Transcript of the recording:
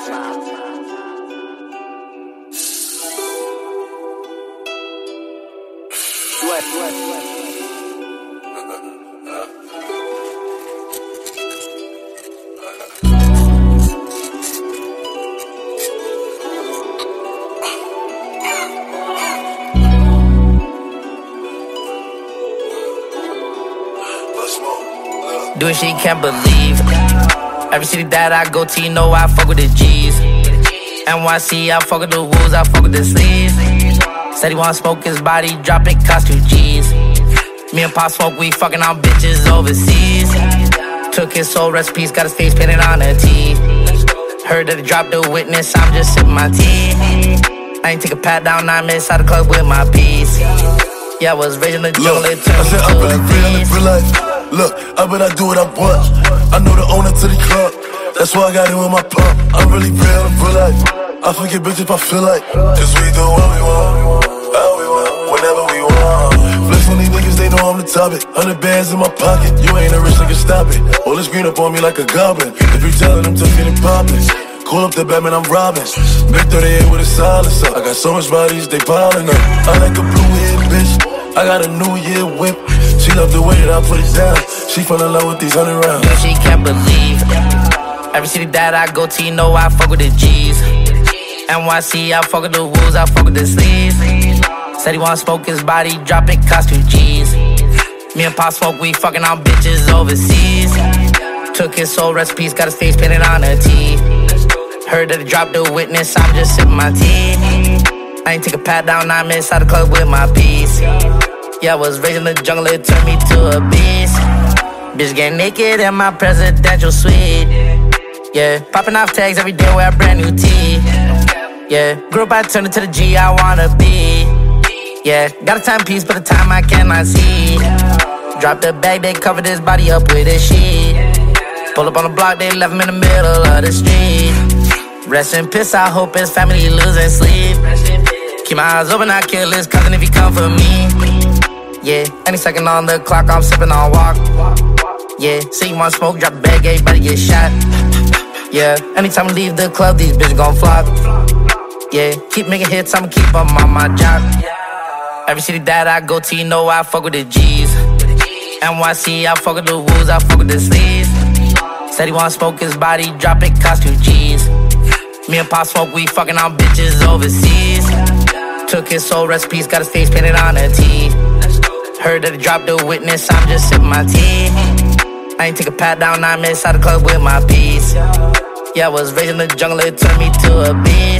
Sweat. Doing shit can't believe. Every city that I go to, you know I fuck with the G's. NYC, I fuck with the wolves, I fuck with the sleeves. Said he wanna smoke his body, dropping cost two G's. Me and Pop smoke, we fucking on bitches overseas. Took his soul recipes, got his face painted on a T. Heard that he dropped the witness, I'm just sipping my tea. I ain't take a pat down, I'm inside the club with my piece. Yeah, I was raised in the jungle, it I turned me to a I got it with my pump. I'm really real in real life. I forget bitch if I feel like. Cause we do what we want. How we want. Whenever we want. Flex on these niggas, they know I'm the topic. Hundred bands in my pocket. You ain't a rich nigga, stop it. All this green up on me like a goblin. If you telling them to get it poppin'. Call up the Batman, I'm robbing. Big 38 with a silencer. I got so much bodies, they piling up. I like a blue head bitch. I got a new year whip. She love the way that I put it down. She fell in love with these hundred rounds. Yo, she can't believe. Every city that I go to, you know I fuck with the G's. NYC, I fuck with the wolves, I fuck with the sleeves. Said he wanna smoke his body, dropping cost two G's. Me and Pop smoke, we fucking on bitches overseas. Took his soul recipes, got his face painted on a T. Heard that he dropped the witness, I'm just sipping my tea. I ain't take a pat down, I'm inside the club with my piece. Yeah, I was raised in the jungle, it turned me to a beast. Bitch get naked in my presidential suite. Yeah, popping off tags every day, wear a brand new tee. Yeah, grew up, I turned into the G I wanna be. Yeah, got a timepiece, but the time I cannot see. Drop the bag, they cover this body up with a sheet. Pull up on the block, they left him in the middle of the street. Rest in peace, I hope his family losing sleep. Keep my eyes open, I kill his cousin if he come for me. Yeah, any second on the clock, I'm sipping on walk. Yeah, see want smoke, drop the bag, everybody get shot. Yeah, anytime I leave the club, these bitches gon' flock. Yeah, keep making hits, I'ma keep on my job. Every city that I go to, you know I fuck with the G's. NYC, I fuck with the wolves, I fuck with the sleeves. Said he wanna smoke his body, drop it, cost G's. Me and Pop smoke, we fucking on bitches overseas. Took his soul recipes, got his face painted on a T. Heard that he dropped the witness, I'm just sipping my tea. I ain't take a pat down, I'm inside the club with my piece. Yeah, I was raised in the jungle, it turned me to a beast.